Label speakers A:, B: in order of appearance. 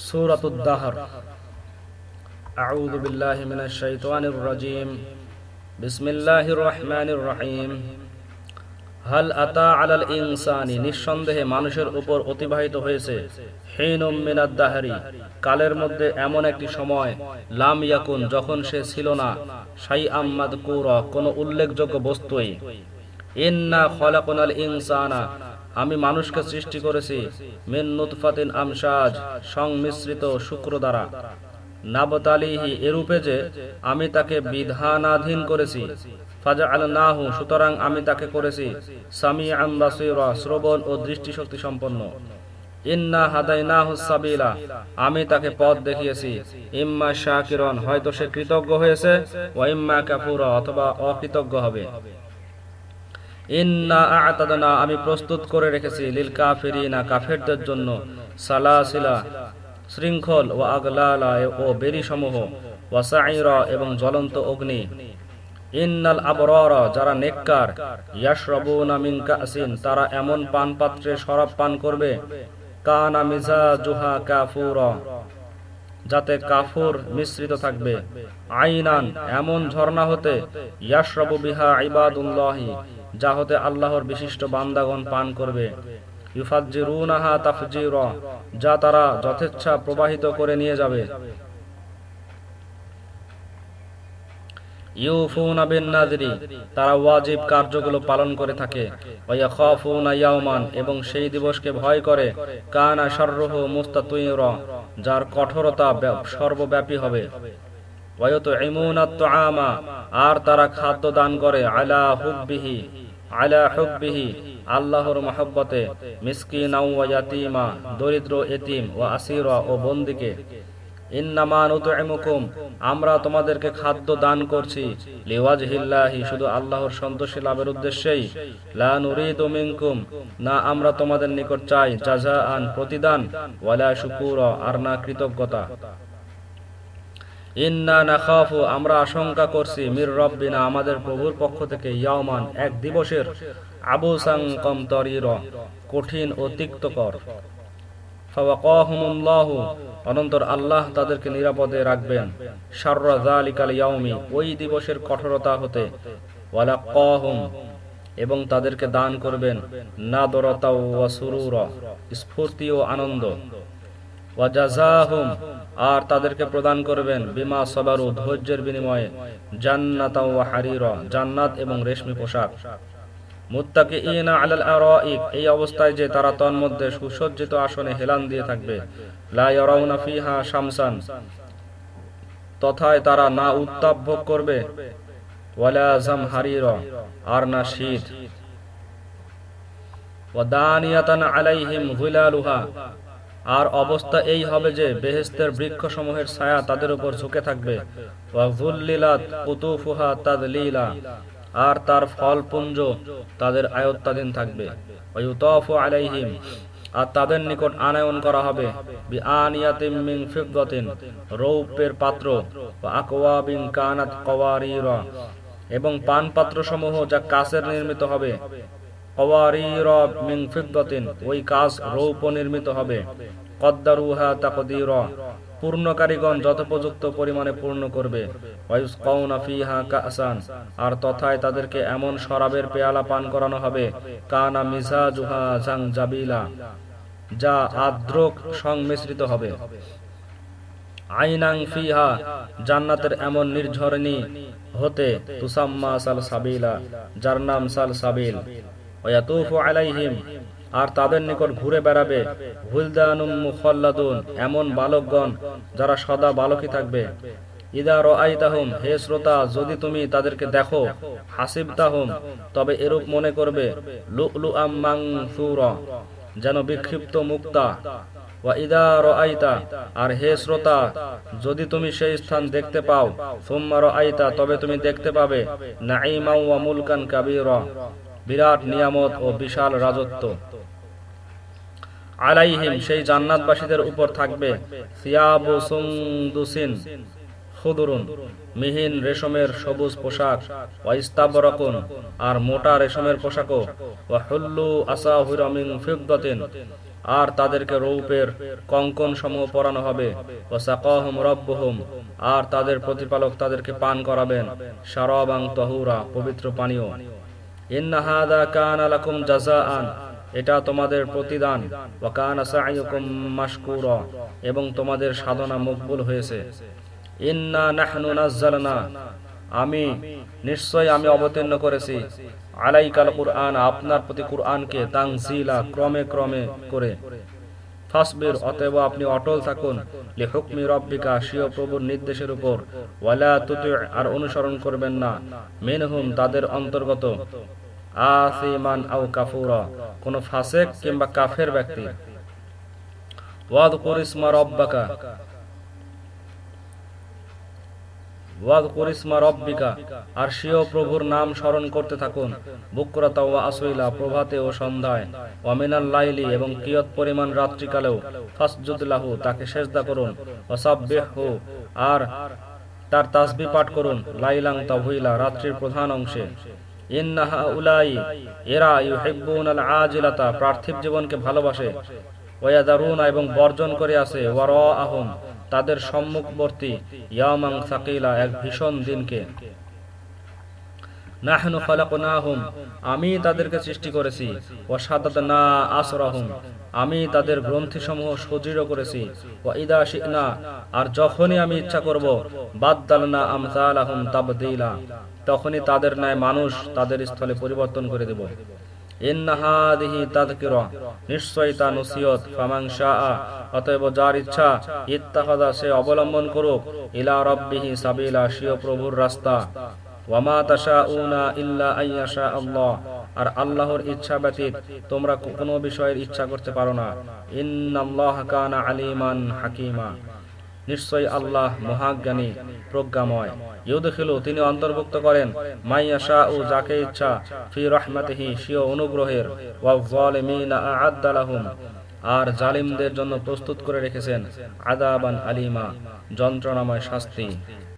A: سورة الدهر أعوذ بالله من الشيطان الرجيم بسم الله الرحمن الرحيم হাল আতা আলাল ইনসানি নিঃসন্দেহে মানুষের উপর অতিবাহিত হয়েছে হিনুম মিনাদ দাহারি কালের মধ্যে এমন একটি সময় লাম ইয়াকুন যখন সে ছিল না সাই আম্মাদ কুরা কোনো উল্লেখযোগ্য বস্তুই ইন্না খলাকুনাল ইনসানা আমি মানুষকে সৃষ্টি করেছি। মিন নুতফাতিন আমসাজ সংমিশ্রিত শুক্র দ্বারা নাবতালিহি এরূপে যে আমি তাকে বিধানাধীন করেছি। ফাজা আল নাহু সুতরাং আমি তাকে করেছি। সামি আম্বাসিরা শ্রবণ ও দৃষ্টিশক্তি সম্পন্ন। ইন্না হাদাই নাহু সাবিলা, আমি তাকে পথ দেখিয়েছি। ইম্মা শাকিরন, হয়তো সে কৃতজ্ঞ হয়েছে ও ইম্মা কাফুরা অথবা অকৃতজ্ঞ হবে। ইন্না আতাদনা, আমি প্রস্তুত করে রেখেছি লিল কাফিরিনা, কাফেরদের জন্য সালাসিলা, শৃঙ্খল ও আগলালা ও বেরি সমূহ ওয়াসাইরা এবং জ্বলন্ত অগ্নি। ইন্নাল আবরার, যারা নেককার, ইয়াশরাবুনা মিন কাসিন, তারা এমন পান পাত্রে শরাব পান করবে। কানা মিজাজুহা কাফুরা। যাতে কাফুর মিশ্রিত থাকবে। আইনান, এমন ঝর্ণা হতে ইয়াশরাবু বিহা ইবাদুল্লাহি, যা হতে আল্লাহর বিশিষ্ট বান্দাগণ পান করবে। ইউফাজ্জিরুনাহা তাফজিরা, যা তারা যথেচ্ছা প্রবাহিত করে নিয়ে যাবে। ইউফুনা বিন নাজরি তারা ওয়াজিব কার্যগুলো পালন করে থাকে। ওয়ায়াখাফুনা ইয়াওমান, এবং সেই দিবসকে ভয় করে। কানা শাররুহু মুস্তাতুইরা যার কঠোরতা সর্বব্যাপী হবে। ওয়ায়ুতঈমুনা তুআমা, আর তারা খাদ্য দান করে আলা হুব্বিহি আলা হুব্বিহি, আল্লাহর মহব্বতে। মিসকিন ওয়া দরিদ্র এতিম ও আসিরা ও বন্দিকে। আমরা তোমাদেরকে খাদ্য দান করছি, লিওয়াজহিল্লাহি, শুধু আল্লাহর সন্তোষী লাভের উদ্দেশ্যেই। লা নুরিদু মিনকুম, না আমরা তোমাদের নিকট চাই জাযাআন প্রতিদান, ওয়ালা শুকুরা, আর না কৃতজ্ঞতা। ইন্না নাখাফু, আমরা আশঙ্কা করছি, মির রব্বিনা, আমাদের প্রভুর পক্ষ থেকে ইয়াওমান, এক দিবসের আবুসাং কমতরির, কঠিন ও তিক্তকর। অনন্তর আল্লাহ তাদেরকে নিরাপদে রাখবেন। ইয়াউমি, ওই দিবসের কঠোরতা হতে। এবং তাদেরকে দান করবেন ওয়া সুরুরা, স্ফূর্তি ও আনন্দ। আর তাদেরকে প্রদান করবেন বিমা সবারু, ধৈর্যের বিনিময়ে, জান্নাত জান্নাত এবং রেশমি পোশাক। এই অবস্থায় যে তারা তন্মধ্যে সুসজ্জিত আসনে হেলান দিয়ে থাকবে। শামসান, তথায় তারা না উত্তাপ ভোগ করবে আর না শীত। আর অবস্থা এই হবে যে বেহেস্তের বৃক্ষ সমূহের ছায়া তাদের উপর ঝুঁকে থাকবে। আর তার ফল পুঞ্জ তাদের আয়ত্তাধীন থাকবে। আর তাদের নিকট আনায়ন করা হবে। রৌপের পাত্র এবং পান পাত্র সমূহ যা কাছের নির্মিত হবে। ওই কাজ রৌপ নির্মিত হবে। কদ্দারুহা তাকদির পূর্ণকারীগণ যথোপযুক্ত পরিমাণে পূর্ণ করবে। আর তথায় তাদেরকে এমন শরাবের পেয়ালা পান করানো হবে, কানা মিজা জুহা জাং জাবিলা যা আদ্রক সংমিশ্রিত হবে। আইনাং ফিহা, জান্নাতের এমন নির্ঝরণী হতে তুসাম্মা সাল সাবিলা যার নাম সাল সাবিল আলাইহিম আর তাদের নিকট ঘুরে বেড়াবে। এমন বালকগণ যারা সদা বালকই থাকবে। ইদার আইতাহুম হে শ্রোতা, যদি তুমি তাদেরকে দেখো হাসিব তাহুম তবে এরূপ মনে করবে লুকলু আম্মাং যেন বিক্ষিপ্ত মুক্তা। আইতা আর হে শ্রোতা, যদি তুমি সেই স্থান দেখতে পাও সোম্মার আইতা তবে তুমি দেখতে পাবে নাইমা মুলকান কাবির। বিরাট নিয়ামত ও বিশাল রাজত্ব। আলাইহিম সেই জান্নাতবাসীদের উপর থাকবে সিয়াবু সুন্দুসিন খুদুরুন, মিহিন রেশমের সবুজ পোশাক, ওয়াইস্তাবরকুন, আর মোটা রেশমের পোশাকও। ওয়া হুল্লু আসাহুরা মিন ফিদ্দাতিন, আর তাদেরকে রৌপের কঙ্কন সমূহ পরানো হবে। ও সাকাহম রব্বহুম, আর তাদের প্রতিপালক তাদেরকে পান করাবেন। সারবাং তহুরা, পবিত্র পানীয়। ইন্না হাদা কানা লাকুম জাযাআন, এটা তোমাদের প্রতিদান। ওয়া কানা সাইয়ুকুম এবং তোমাদের সাধনা মকবুল হয়েছে। ইন্না নাহনু নাযালনা আমি নিশ্চয় আমি অবতীর্ণ করেছি। আলাইকাল কুরআন, আপনার প্রতি কুরআনকে তাংজিলা ক্রমে ক্রমে করে। ফাসবির, অতএব আপনি অটল থাকুন। লি হুকমি রব্বিকা, স্বীয় প্রভুর নির্দেশের উপর। ওয়ালা তুতি আর অনুসরণ করবেন না। মিনহুম, তাদের অন্তর্গত। আসিমান আও কাফুরা, কোন ফাসেক কিংবা কাফের ব্যক্তি। ওয়াদ রব্বাকা। ওয়াদ রব্বিকা আর স্বীয় প্রভুর নাম স্মরণ করতে থাকুন। বুকরাতা ও আসইলা প্রভাতে ও সন্ধ্যায়। অমিনাল লাইলি এবং কিয়ত পরিমাণ রাত্রিকালেও ফাসজুদলাহু তাকে সেজদা করুন। অসাব্বেহু আর তার তাসবি পাঠ করুন। লাইলাং তাহুইলা রাত্রির প্রধান অংশে। ইন্নাহা উলাই, এরা ইউহিব্বুনাল আজিলাতা পার্থিব জীবনকে ভালোবাসে। এবং বর্জন করে তাদের সম্মুখবর্তী সাকিলা, এক ভীষণ দিনকে। নাহনু খালাকনাহুম, আমি তাদেরকে সৃষ্টি করেছি। ও সাদাতনা আসরাহুম, আমি তাদের গ্রন্থিসমূহ সুদৃঢ় করেছি। ও ইদা শিকনা আর যখনই আমি ইচ্ছা করব, বাদ্দালনা আমসালাহুম তাবদিলা। তখনই তাদের ন্যায় মানুষ তাদের স্থলে পরিবর্তন করে দেব। অবলম্বন করুক। ইলা প্রভুর রাস্তা। আল্লাহ। আর আল্লাহর ইচ্ছা ব্যতীত তোমরা কোনো বিষয়ের ইচ্ছা করতে পারো না। আলিমান হাকিমা। নিশ্চয়ই আল্লাহ মহাজ্ঞানী, প্রজ্ঞাময়। ইউদখিলু তিনি অন্তর্ভুক্ত করেন মাইয়াশা ও যাকে ইচ্ছা, ফি রহমাতিহি সিও অনুগ্রহের আদালাহুম আর জালিমদের জন্য প্রস্তুত করে রেখেছেন আদাবান আলিমা, যন্ত্রণাময় শাস্তি।